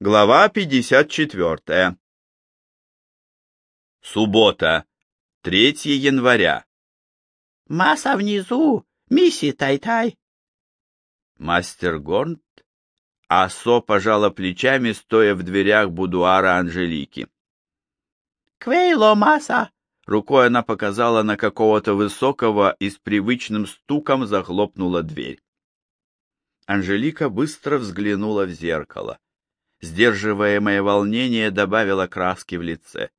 Глава 54. Суббота, 3 января. Масса внизу, мисси Тай-Тай. Мастер Горнт Асо пожала плечами, стоя в дверях будуара Анжелики. Квейло, масса. Рукой она показала на какого-то высокого и с привычным стуком захлопнула дверь. Анжелика быстро взглянула в зеркало. Сдерживаемое волнение добавило краски в лице.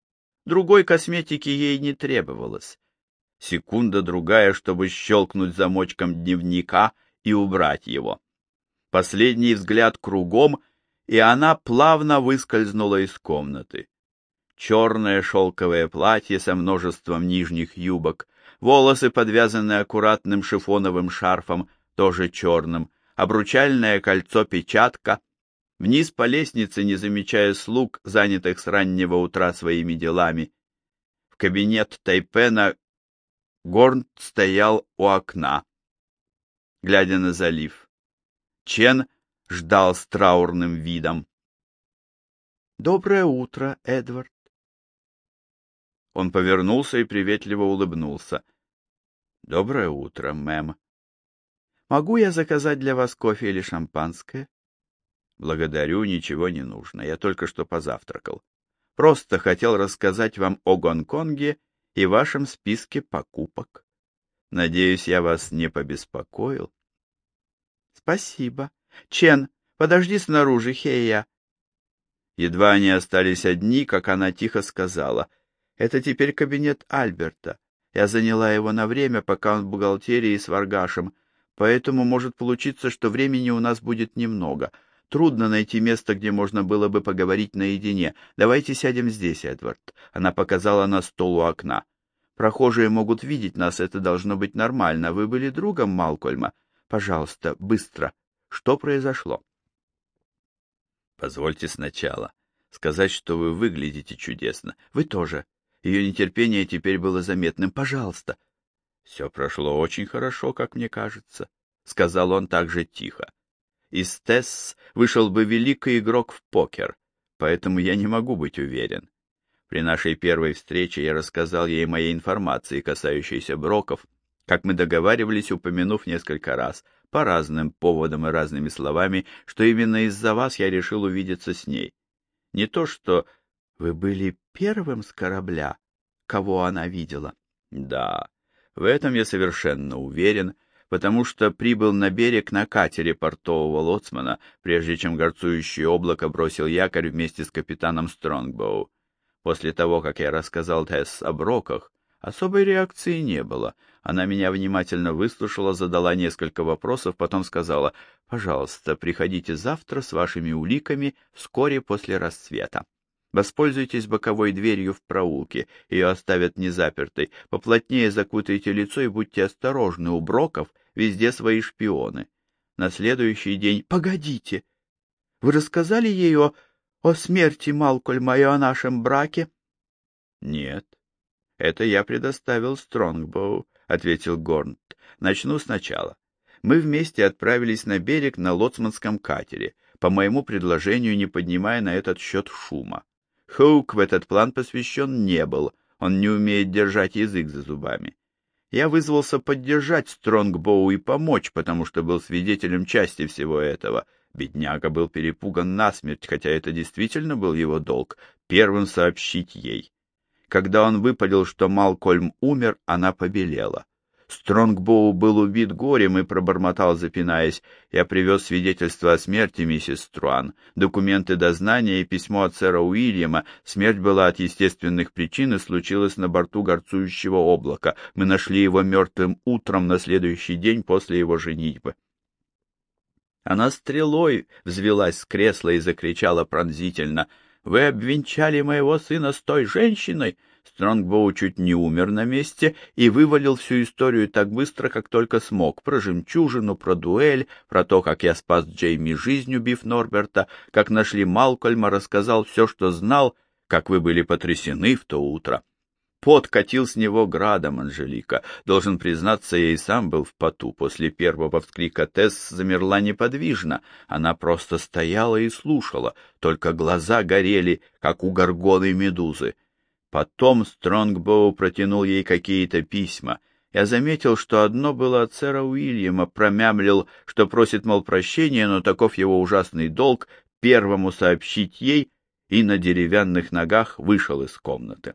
Другой косметики ей не требовалось. Секунда-другая, чтобы щелкнуть замочком дневника и убрать его. Последний взгляд кругом, и она плавно выскользнула из комнаты. Черное шелковое платье со множеством нижних юбок, волосы, подвязанные аккуратным шифоновым шарфом, тоже черным, обручальное кольцо-печатка, вниз по лестнице, не замечая слуг, занятых с раннего утра своими делами. В кабинет Тайпена Горн стоял у окна, глядя на залив. Чен ждал с траурным видом. «Доброе утро, Эдвард!» Он повернулся и приветливо улыбнулся. «Доброе утро, мэм!» «Могу я заказать для вас кофе или шампанское?» Благодарю, ничего не нужно. Я только что позавтракал. Просто хотел рассказать вам о Гонконге и вашем списке покупок. Надеюсь, я вас не побеспокоил. Спасибо. Чен, подожди снаружи, Хея. Едва они остались одни, как она тихо сказала. Это теперь кабинет Альберта. Я заняла его на время, пока он в бухгалтерии с Варгашем, поэтому может получиться, что времени у нас будет немного — Трудно найти место, где можно было бы поговорить наедине. Давайте сядем здесь, Эдвард. Она показала на стол у окна. Прохожие могут видеть нас, это должно быть нормально. Вы были другом Малкольма? Пожалуйста, быстро. Что произошло? Позвольте сначала сказать, что вы выглядите чудесно. Вы тоже. Ее нетерпение теперь было заметным. Пожалуйста. Все прошло очень хорошо, как мне кажется, — сказал он также тихо. Из Тесс вышел бы великий игрок в покер, поэтому я не могу быть уверен. При нашей первой встрече я рассказал ей моей информации, касающейся Броков, как мы договаривались, упомянув несколько раз, по разным поводам и разными словами, что именно из-за вас я решил увидеться с ней. Не то, что вы были первым с корабля, кого она видела. Да, в этом я совершенно уверен, — потому что прибыл на берег на катере портового лоцмана, прежде чем горцующее облако бросил якорь вместе с капитаном Стронгбоу. После того, как я рассказал Тесс о броках, особой реакции не было. Она меня внимательно выслушала, задала несколько вопросов, потом сказала, «Пожалуйста, приходите завтра с вашими уликами вскоре после рассвета». Воспользуйтесь боковой дверью в проулке, ее оставят незапертой. Поплотнее закутайте лицо и будьте осторожны, у броков везде свои шпионы. На следующий день... Погодите! Вы рассказали ей о, о смерти Малкольма и о нашем браке? Нет. Это я предоставил Стронгбоу, — ответил Горнт. Начну сначала. Мы вместе отправились на берег на лоцманском катере, по моему предложению не поднимая на этот счет шума. Хоук в этот план посвящен не был, он не умеет держать язык за зубами. Я вызвался поддержать Стронгбоу и помочь, потому что был свидетелем части всего этого. Бедняга был перепуган насмерть, хотя это действительно был его долг — первым сообщить ей. Когда он выпалил, что Малкольм умер, она побелела. Стронгбоу был убит горем и пробормотал, запинаясь. Я привез свидетельство о смерти миссис Струан, документы дознания и письмо от сэра Уильяма. Смерть была от естественных причин и случилась на борту горцующего облака. Мы нашли его мертвым утром на следующий день после его женитьбы. Она стрелой взвелась с кресла и закричала пронзительно. «Вы обвенчали моего сына с той женщиной!» Стронгбоу чуть не умер на месте и вывалил всю историю так быстро, как только смог. Про жемчужину, про дуэль, про то, как я спас Джейми жизнь, убив Норберта, как нашли Малкольма, рассказал все, что знал, как вы были потрясены в то утро. Пот катил с него градом, Анжелика. Должен признаться, я и сам был в поту. После первого вскрика Тесс замерла неподвижно. Она просто стояла и слушала, только глаза горели, как у горгоны медузы. Потом Стронгбоу протянул ей какие-то письма. Я заметил, что одно было от сэра Уильяма, промямлил, что просит, мол, прощения, но таков его ужасный долг первому сообщить ей, и на деревянных ногах вышел из комнаты.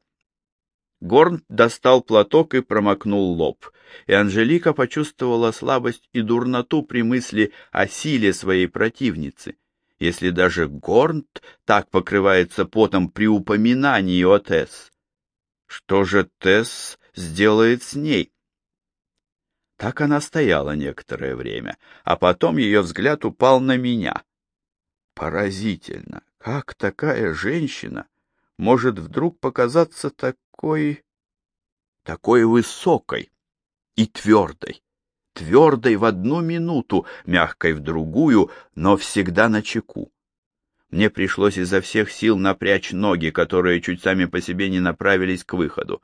Горн достал платок и промокнул лоб, и Анжелика почувствовала слабость и дурноту при мысли о силе своей противницы. Если даже Горнт так покрывается потом при упоминании о Тесс, что же Тесс сделает с ней? Так она стояла некоторое время, а потом ее взгляд упал на меня. Поразительно, как такая женщина может вдруг показаться такой... такой высокой и твердой, твердой в одну минуту, мягкой в другую, но всегда на чеку. Мне пришлось изо всех сил напрячь ноги, которые чуть сами по себе не направились к выходу.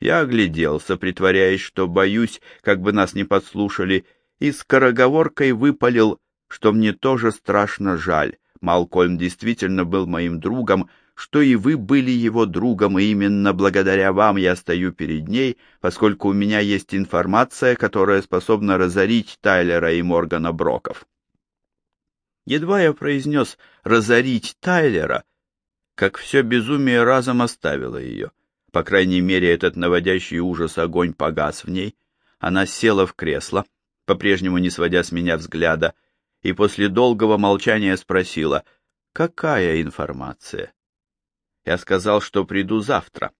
Я огляделся, притворяясь, что боюсь, как бы нас не подслушали, и скороговоркой выпалил, что мне тоже страшно жаль. Малкольм действительно был моим другом, что и вы были его другом, и именно благодаря вам я стою перед ней, поскольку у меня есть информация, которая способна разорить Тайлера и Моргана Броков. Едва я произнес «разорить Тайлера», как все безумие разом оставило ее. По крайней мере, этот наводящий ужас огонь погас в ней. Она села в кресло, по-прежнему не сводя с меня взгляда, и после долгого молчания спросила, «Какая информация?» Я сказал, что приду завтра.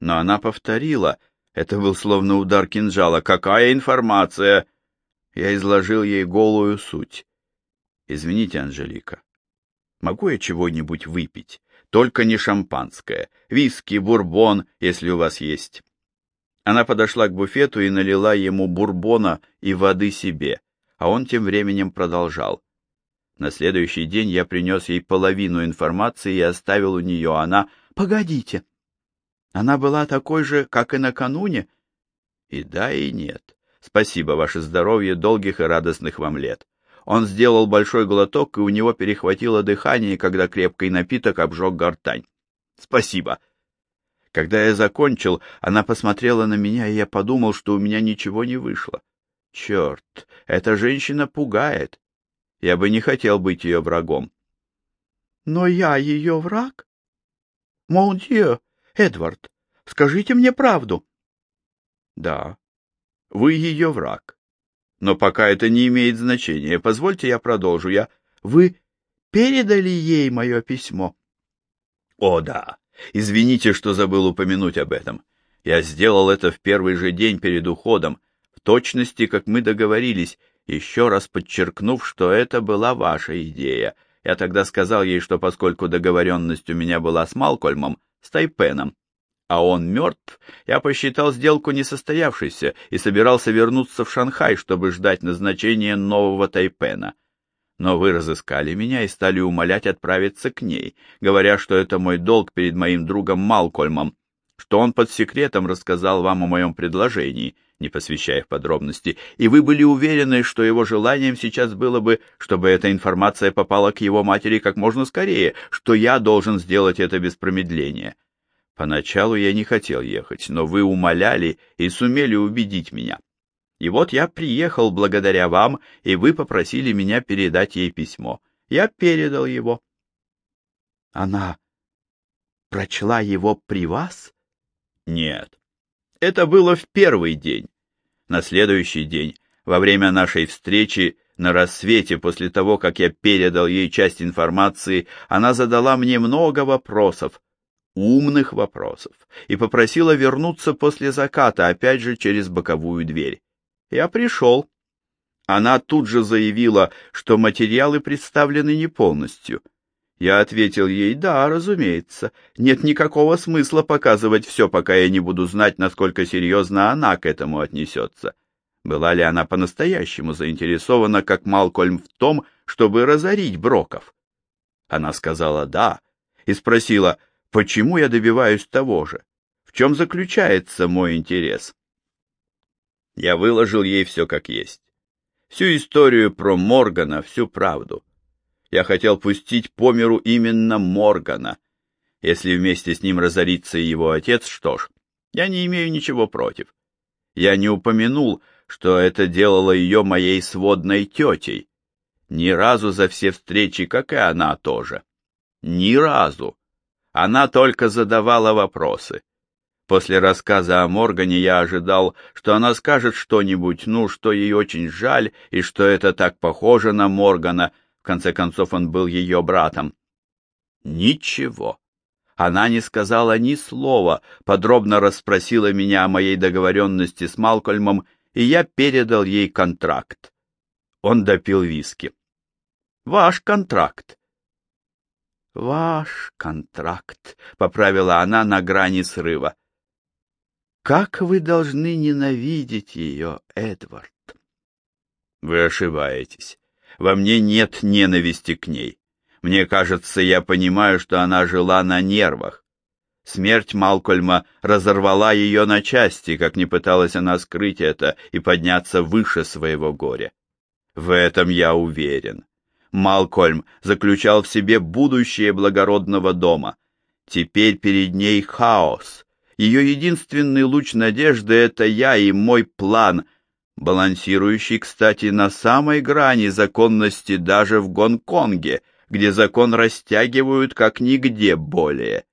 Но она повторила, это был словно удар кинжала, «Какая информация?» Я изложил ей голую суть. «Извините, Анжелика, могу я чего-нибудь выпить?» Только не шампанское. Виски, бурбон, если у вас есть. Она подошла к буфету и налила ему бурбона и воды себе, а он тем временем продолжал. На следующий день я принес ей половину информации и оставил у нее. Она... Погодите. Она была такой же, как и накануне? И да, и нет. Спасибо, ваше здоровье, долгих и радостных вам лет. Он сделал большой глоток, и у него перехватило дыхание, когда крепкий напиток обжег гортань. «Спасибо». Когда я закончил, она посмотрела на меня, и я подумал, что у меня ничего не вышло. Черт, эта женщина пугает. Я бы не хотел быть ее врагом. Но я ее враг? Мон Эдвард, скажите мне правду. Да, вы ее враг. Но пока это не имеет значения. Позвольте я продолжу. Я... Вы передали ей мое письмо? О, да. Извините, что забыл упомянуть об этом. Я сделал это в первый же день перед уходом, в точности, как мы договорились, еще раз подчеркнув, что это была ваша идея. Я тогда сказал ей, что поскольку договоренность у меня была с Малкольмом, с Тайпеном, а он мертв, я посчитал сделку несостоявшейся и собирался вернуться в Шанхай, чтобы ждать назначения нового Тайпена. Но вы разыскали меня и стали умолять отправиться к ней, говоря, что это мой долг перед моим другом Малкольмом, что он под секретом рассказал вам о моем предложении, не посвящая в подробности, и вы были уверены, что его желанием сейчас было бы, чтобы эта информация попала к его матери как можно скорее, что я должен сделать это без промедления. Поначалу я не хотел ехать, но вы умоляли и сумели убедить меня. И вот я приехал благодаря вам, и вы попросили меня передать ей письмо. Я передал его. Она прочла его при вас? Нет. Это было в первый день. На следующий день, во время нашей встречи, на рассвете, после того, как я передал ей часть информации, она задала мне много вопросов, умных вопросов и попросила вернуться после заката, опять же через боковую дверь. Я пришел. Она тут же заявила, что материалы представлены не полностью. Я ответил ей, да, разумеется, нет никакого смысла показывать все, пока я не буду знать, насколько серьезно она к этому отнесется. Была ли она по-настоящему заинтересована, как Малкольм, в том, чтобы разорить Броков? Она сказала «да» и спросила, Почему я добиваюсь того же? В чем заключается мой интерес. Я выложил ей все как есть. Всю историю про Моргана, всю правду. Я хотел пустить по миру именно Моргана. Если вместе с ним разорится и его отец, что ж, я не имею ничего против. Я не упомянул, что это делало ее моей сводной тетей. Ни разу за все встречи, как и она тоже. Ни разу. Она только задавала вопросы. После рассказа о Моргане я ожидал, что она скажет что-нибудь, ну, что ей очень жаль, и что это так похоже на Моргана, конце концов он был ее братом. Ничего. Она не сказала ни слова, подробно расспросила меня о моей договоренности с Малкольмом, и я передал ей контракт. Он допил виски. «Ваш контракт. «Ваш контракт», — поправила она на грани срыва. «Как вы должны ненавидеть ее, Эдвард?» «Вы ошибаетесь. Во мне нет ненависти к ней. Мне кажется, я понимаю, что она жила на нервах. Смерть Малкольма разорвала ее на части, как не пыталась она скрыть это и подняться выше своего горя. В этом я уверен. Малкольм заключал в себе будущее благородного дома. Теперь перед ней хаос. Ее единственный луч надежды — это я и мой план, балансирующий, кстати, на самой грани законности даже в Гонконге, где закон растягивают как нигде более.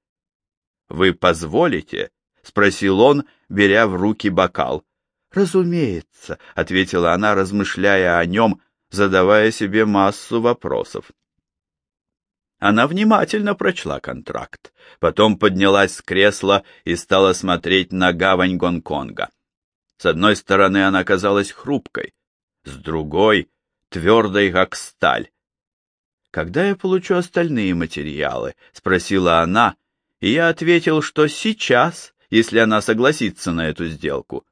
«Вы позволите?» — спросил он, беря в руки бокал. «Разумеется», — ответила она, размышляя о нем, задавая себе массу вопросов. Она внимательно прочла контракт, потом поднялась с кресла и стала смотреть на гавань Гонконга. С одной стороны она казалась хрупкой, с другой — твердой, как сталь. «Когда я получу остальные материалы?» — спросила она, и я ответил, что сейчас, если она согласится на эту сделку.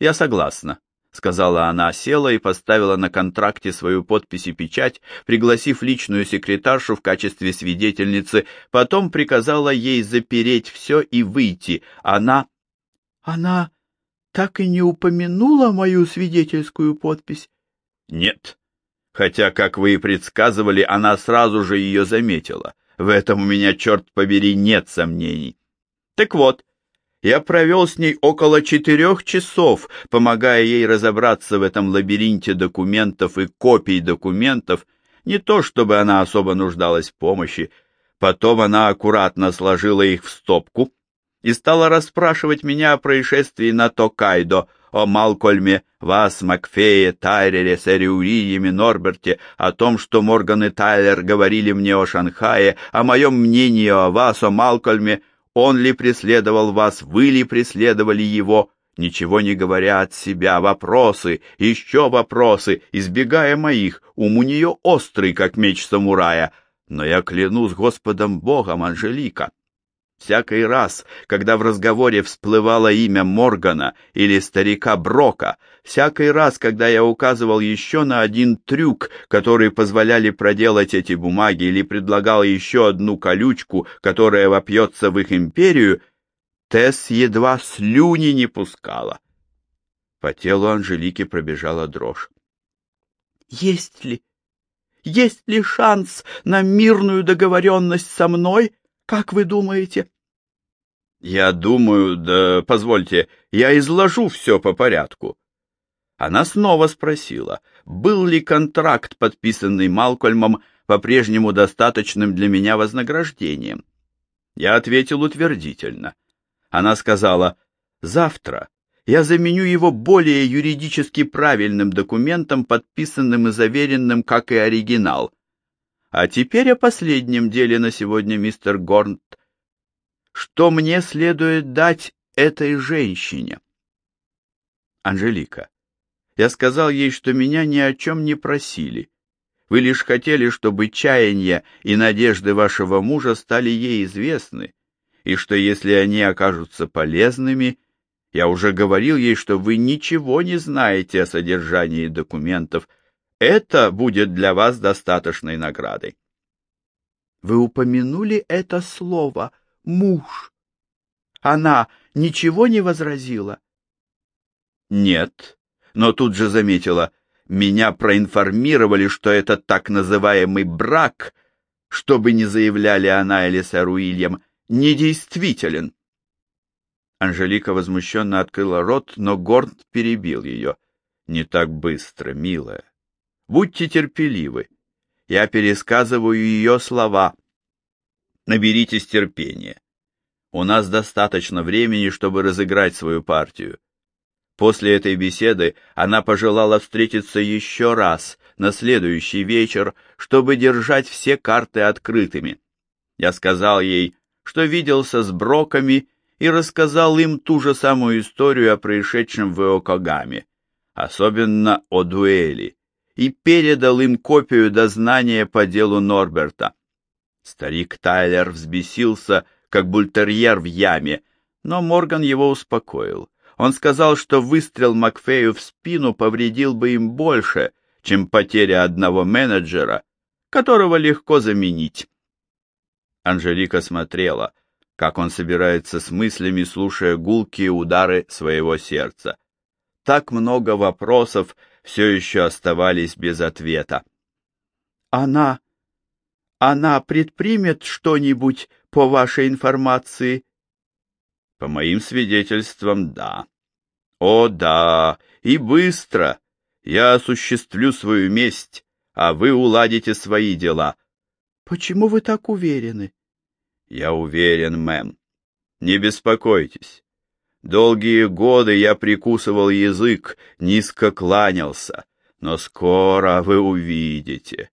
Я согласна. — сказала она, села и поставила на контракте свою подпись и печать, пригласив личную секретаршу в качестве свидетельницы, потом приказала ей запереть все и выйти. Она... Она так и не упомянула мою свидетельскую подпись? Нет. Хотя, как вы и предсказывали, она сразу же ее заметила. В этом у меня, черт побери, нет сомнений. Так вот, я провел с ней около четырех часов, помогая ей разобраться в этом лабиринте документов и копий документов, не то чтобы она особо нуждалась в помощи. Потом она аккуратно сложила их в стопку и стала расспрашивать меня о происшествии на Токайдо, о Малкольме, Вас, Макфее, Тайрере, Сэриуриеме, Норберте, о том, что Морган и Тайлер говорили мне о Шанхае, о моем мнении о вас, о Малкольме, он ли преследовал вас, вы ли преследовали его, ничего не говоря от себя, вопросы, еще вопросы, избегая моих, ум у нее острый, как меч самурая. Но я клянусь Господом Богом, Анжелика, Всякий раз, когда в разговоре всплывало имя Моргана или старика Брока, всякий раз, когда я указывал еще на один трюк, который позволяли проделать эти бумаги, или предлагал еще одну колючку, которая вопьется в их империю, Тесс едва слюни не пускала. По телу Анжелики пробежала дрожь. «Есть ли, есть ли шанс на мирную договоренность со мной?» Как вы думаете? Я думаю, да позвольте, я изложу все по порядку. Она снова спросила, был ли контракт, подписанный Малкольмом, по-прежнему достаточным для меня вознаграждением. Я ответил утвердительно. Она сказала, завтра я заменю его более юридически правильным документом, подписанным и заверенным, как и оригинал. А теперь о последнем деле на сегодня, мистер Горнт. Что мне следует дать этой женщине? Анжелика, я сказал ей, что меня ни о чем не просили. Вы лишь хотели, чтобы чаяния и надежды вашего мужа стали ей известны, и что если они окажутся полезными, я уже говорил ей, что вы ничего не знаете о содержании документов, это будет для вас достаточной наградой. Вы упомянули это слово «муж». Она ничего не возразила? Нет, но тут же заметила, меня проинформировали, что это так называемый брак, что бы ни заявляли она или сэр Уильям, недействителен. Анжелика возмущенно открыла рот, но Горд перебил ее. «Не так быстро, милая. Будьте терпеливы. Я пересказываю ее слова. Наберитесь терпения. У нас достаточно времени, чтобы разыграть свою партию. После этой беседы она пожелала встретиться еще раз на следующий вечер, чтобы держать все карты открытыми. Я сказал ей, что виделся с Броками и рассказал им ту же самую историю о происшедшем в Иокогаме, особенно о дуэли, и передал им копию дознания по делу Норберта. Старик Тайлер взбесился, как бультерьер в яме, но Морган его успокоил. Он сказал, что выстрел Макфею в спину повредил бы им больше, чем потеря одного менеджера, которого легко заменить. Анжелика смотрела, как он собирается с мыслями, слушая гулкие удары своего сердца. Так много вопросов все еще оставались без ответа. «Она... она предпримет что-нибудь по вашей информации?» По моим свидетельствам, да. О, да, и быстро. Я осуществлю свою месть, а вы уладите свои дела. Почему вы так уверены? Я уверен, мэм. Не беспокойтесь. Долгие годы я прикусывал язык, низко кланялся, но скоро вы увидите.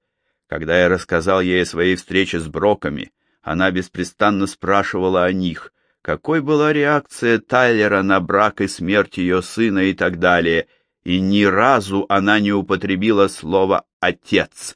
Когда я рассказал ей о своей встрече с Броками, она беспрестанно спрашивала о них, какой была реакция Тайлера на брак и смерть ее сына и так далее, и ни разу она не употребила слово «отец».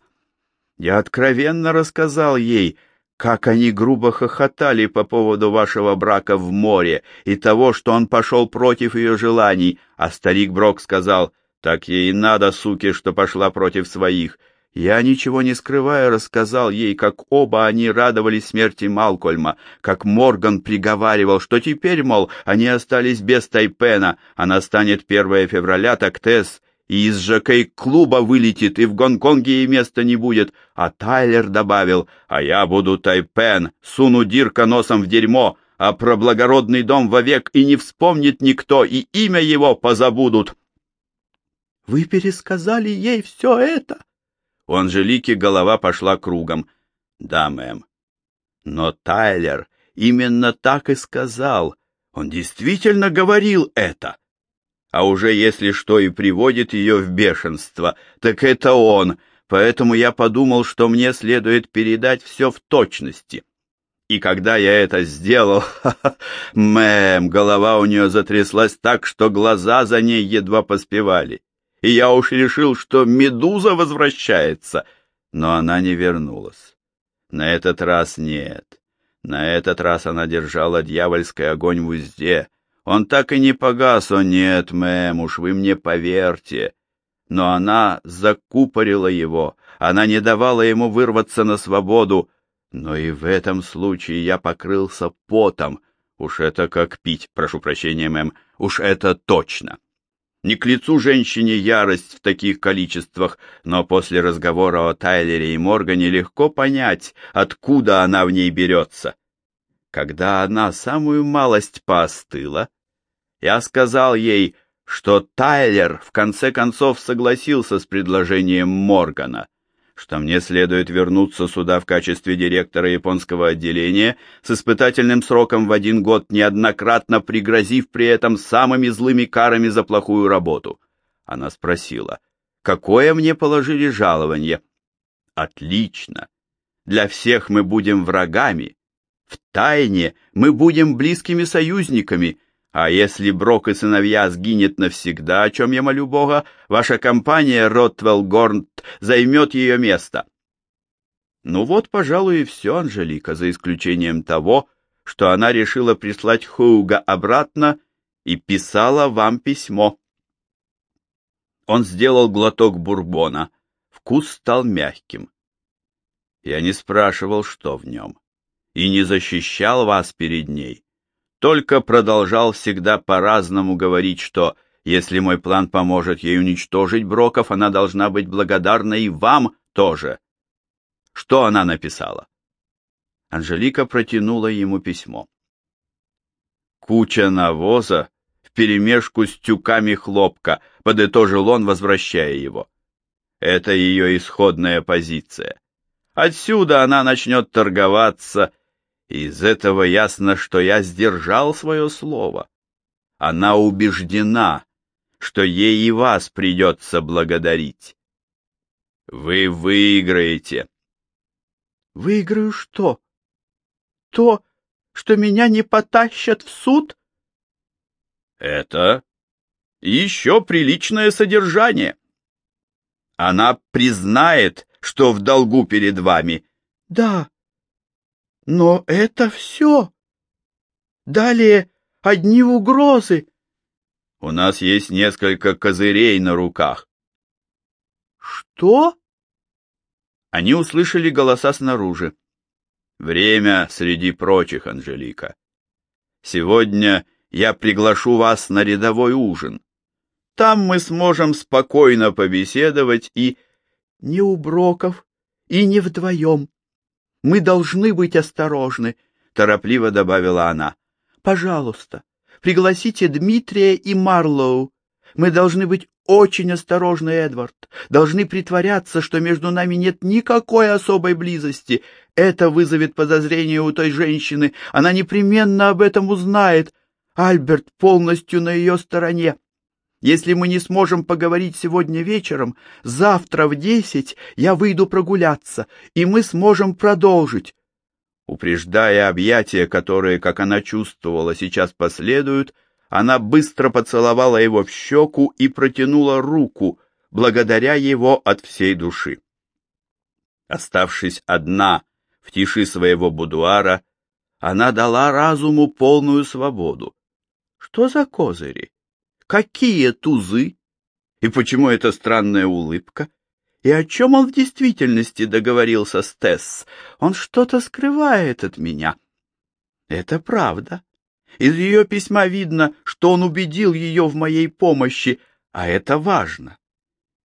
Я откровенно рассказал ей, как они грубо хохотали по поводу вашего брака в море и того, что он пошел против ее желаний, а старик Брок сказал, так ей надо, суки, что пошла против своих, я, ничего не скрывая, рассказал ей, как оба они радовались смерти Малкольма, как Морган приговаривал, что теперь, мол, они остались без Тайпена, а настанет 1 февраля, так Тесс и из жокей-клуба вылетит, и в Гонконге ей места не будет. А Тайлер добавил, а я буду Тайпен, суну Дирка носом в дерьмо, а про благородный дом вовек и не вспомнит никто, и имя его позабудут. — Вы пересказали ей все это? У Анжелики голова пошла кругом. Да, мэм. Но Тайлер именно так и сказал. Он действительно говорил это. А уже если что и приводит ее в бешенство, так это он, поэтому я подумал, что мне следует передать все в точности. И когда я это сделал, мэм, голова у нее затряслась так, что глаза за ней едва поспевали и я уж решил, что медуза возвращается. Но она не вернулась. На этот раз нет. На этот раз она держала дьявольский огонь в узде. Он так и не погас, о нет, мэм, уж вы мне поверьте. Но она закупорила его, она не давала ему вырваться на свободу. Но и в этом случае я покрылся потом. Уж это как пить, прошу прощения, мэм, уж это точно. Не к лицу женщине ярость в таких количествах, но после разговора о Тайлере и Моргане легко понять, откуда она в ней берется. Когда она самую малость поостыла, я сказал ей, что Тайлер в конце концов согласился с предложением Моргана — что мне следует вернуться сюда в качестве директора японского отделения с испытательным сроком в один год, неоднократно пригрозив при этом самыми злыми карами за плохую работу. Она спросила, какое мне положили жалование? Отлично. Для всех мы будем врагами. В тайне мы будем близкими союзниками, а если Брок и сыновья сгинет навсегда, о чем я молю Бога, ваша компания Ротвелл Горнт займет ее место. Ну вот, пожалуй, и все, Анжелика, за исключением того, что она решила прислать Хуга обратно и писала вам письмо. Он сделал глоток бурбона. Вкус стал мягким. Я не спрашивал, что в нем, и не защищал вас перед ней только продолжал всегда по-разному говорить, что если мой план поможет ей уничтожить Броков, она должна быть благодарна и вам тоже. Что она написала? Анжелика протянула ему письмо. Куча навоза вперемешку с тюками хлопка, подытожил он, возвращая его. Это ее исходная позиция. Отсюда она начнет торговаться, из этого ясно, что я сдержал свое слово. Она убеждена, что ей и вас придется благодарить. Вы выиграете. Выиграю что? То, что меня не потащат в суд? Это еще приличное содержание. Она признает, что в долгу перед вами. Да, но это все. Далее одни угрозы. У нас есть несколько козырей на руках. Что? Они услышали голоса снаружи. Время среди прочих, Анжелика. Сегодня я приглашу вас на рядовой ужин. Там мы сможем спокойно побеседовать и... Не у Броков и не вдвоем. Мы должны быть осторожны, — торопливо добавила она. Пожалуйста, пригласите Дмитрия и Марлоу. Мы должны быть очень осторожны, Эдвард. Должны притворяться, что между нами нет никакой особой близости. Это вызовет подозрение у той женщины. Она непременно об этом узнает. Альберт полностью на ее стороне. Если мы не сможем поговорить сегодня вечером, завтра в десять я выйду прогуляться, и мы сможем продолжить. Упреждая объятия, которые, как она чувствовала, сейчас последуют, она быстро поцеловала его в щеку и протянула руку, благодаря его от всей души. Оставшись одна в тиши своего будуара, она дала разуму полную свободу. Что за козыри? Какие тузы? И почему эта странная улыбка? И о чем он в действительности договорился с Тесс? Он что-то скрывает от меня. Это правда. Из ее письма видно, что он убедил ее в моей помощи, а это важно.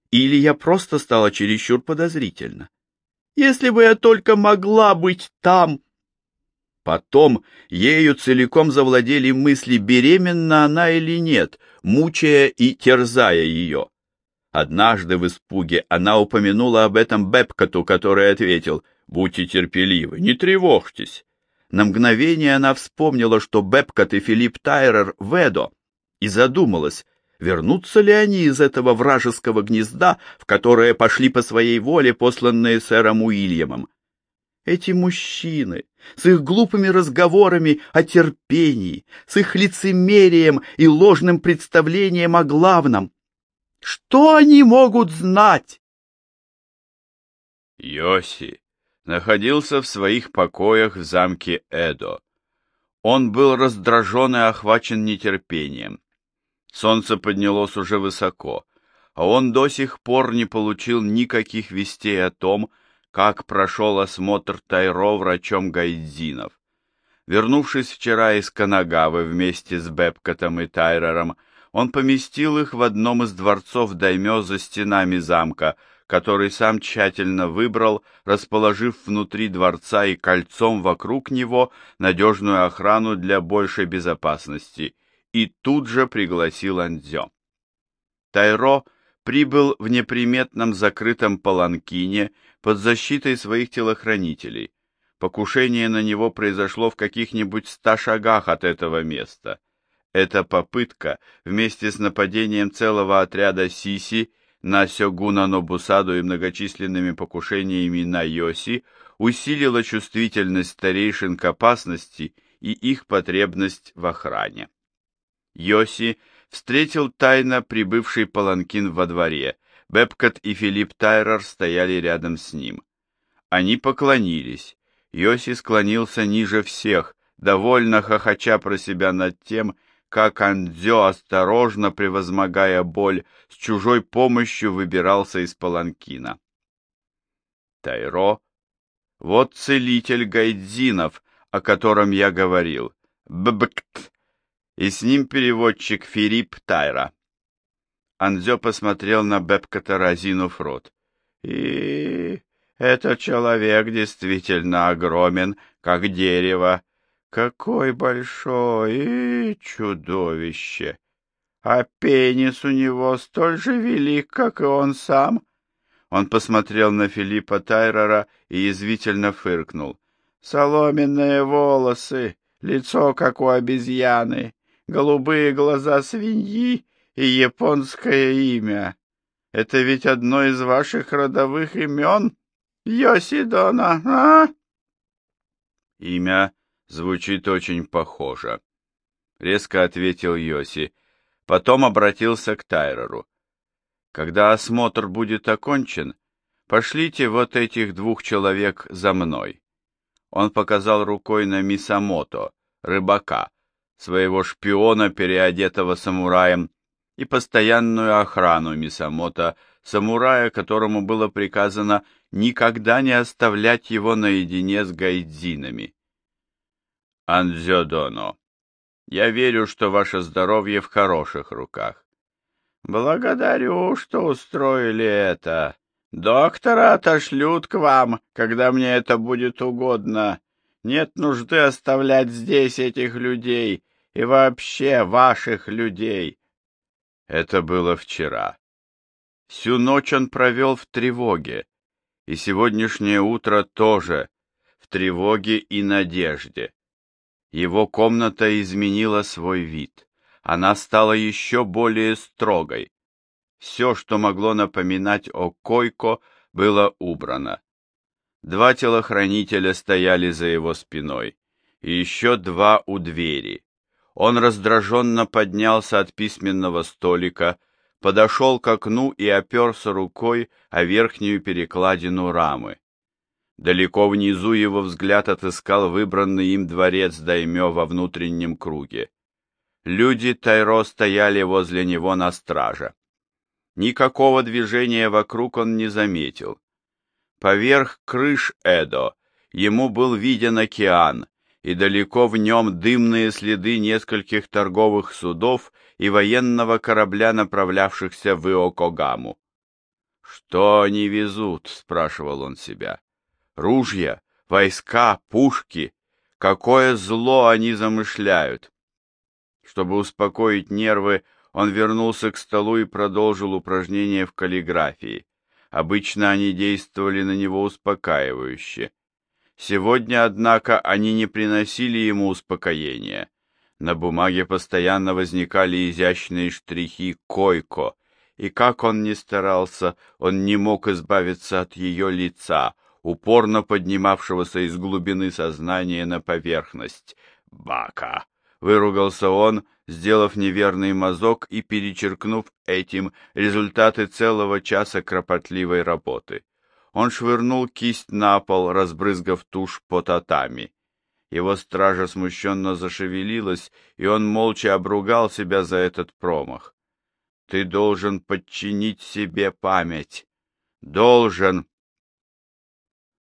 Или я просто стала чересчур подозрительна. Если бы я только могла быть там, Потом ею целиком завладели мысли, беременна она или нет, мучая и терзая ее. Однажды в испуге она упомянула об этом Бепкоту, который ответил «Будьте терпеливы, не тревожьтесь». На мгновение она вспомнила, что Бепкот и Филипп Тайрер в Эдо, и задумалась, вернутся ли они из этого вражеского гнезда, в которое пошли по своей воле, посланные сэром Уильямом. Эти мужчины с их глупыми разговорами о терпении, с их лицемерием и ложным представлением о главном. Что они могут знать? Йоси находился в своих покоях в замке Эдо. Он был раздражен и охвачен нетерпением. Солнце поднялось уже высоко, а он до сих пор не получил никаких вестей о том, как прошел осмотр Тайро врачом Гайдзинов. Вернувшись вчера из Канагавы вместе с Бепкотом и Тайрером, он поместил их в одном из дворцов даймё за стенами замка, который сам тщательно выбрал, расположив внутри дворца и кольцом вокруг него надежную охрану для большей безопасности, и тут же пригласил Андзё. Тайро прибыл в неприметном закрытом паланкине под защитой своих телохранителей. Покушение на него произошло в каких-нибудь ста шагах от этого места. Эта попытка, вместе с нападением целого отряда Сиси на Сёгуна Нобусаду и многочисленными покушениями на Йоси, усилила чувствительность старейшин к опасности и их потребность в охране. Йоси встретил тайно прибывший паланкин во дворе, Бепкот и Филипп Тайрер стояли рядом с ним. Они поклонились. Йоси склонился ниже всех, довольно хохоча про себя над тем, как Андзё, осторожно превозмогая боль, с чужой помощью выбирался из паланкина. Тайро, вот целитель Гайдзинов, о котором я говорил. Ббкт, и с ним переводчик Филипп Тайра. Анзё посмотрел на Бепката, разинув рот. И этот человек действительно огромен, как дерево. Какой большой и чудовище! А пенис у него столь же велик, как и он сам. Он посмотрел на Филиппа Тайрера и язвительно фыркнул. Соломенные волосы, лицо, как у обезьяны, голубые глаза свиньи и японское имя. Это ведь одно из ваших родовых имен, Йосидона, а? Имя звучит очень похоже, — резко ответил Йоси. Потом обратился к Тайреру. Когда осмотр будет окончен, пошлите вот этих двух человек за мной. Он показал рукой на Мисамото, рыбака, своего шпиона, переодетого самураем, и постоянную охрану Мисамото, самурая, которому было приказано никогда не оставлять его наедине с гайдзинами. Анзёдоно, я верю, что ваше здоровье в хороших руках. Благодарю, что устроили это. Доктора отошлют к вам, когда мне это будет угодно. Нет нужды оставлять здесь этих людей и вообще ваших людей. Это было вчера. Всю ночь он провел в тревоге, и сегодняшнее утро тоже в тревоге и надежде. Его комната изменила свой вид. Она стала еще более строгой. Все, что могло напоминать о койко, было убрано. Два телохранителя стояли за его спиной, и еще два у двери. Он раздраженно поднялся от письменного столика, подошел к окну и оперся рукой о верхнюю перекладину рамы. Далеко внизу его взгляд отыскал выбранный им дворец Даймё во внутреннем круге. Люди Тайро стояли возле него на страже. Никакого движения вокруг он не заметил. Поверх крыш Эдо ему был виден океан, и далеко в нем дымные следы нескольких торговых судов и военного корабля, направлявшихся в Иокогаму. «Что они везут?» — спрашивал он себя. «Ружья, войска, пушки. Какое зло они замышляют!» Чтобы успокоить нервы, он вернулся к столу и продолжил упражнения в каллиграфии. Обычно они действовали на него успокаивающе. Сегодня, однако, они не приносили ему успокоения. На бумаге постоянно возникали изящные штрихи койко, и как он ни старался, он не мог избавиться от ее лица, упорно поднимавшегося из глубины сознания на поверхность. «Бака!» — выругался он, сделав неверный мазок и перечеркнув этим результаты целого часа кропотливой работы. Он швырнул кисть на пол, разбрызгав тушь по татами. Его стража смущенно зашевелилась, и он молча обругал себя за этот промах. «Ты должен подчинить себе память. Должен!»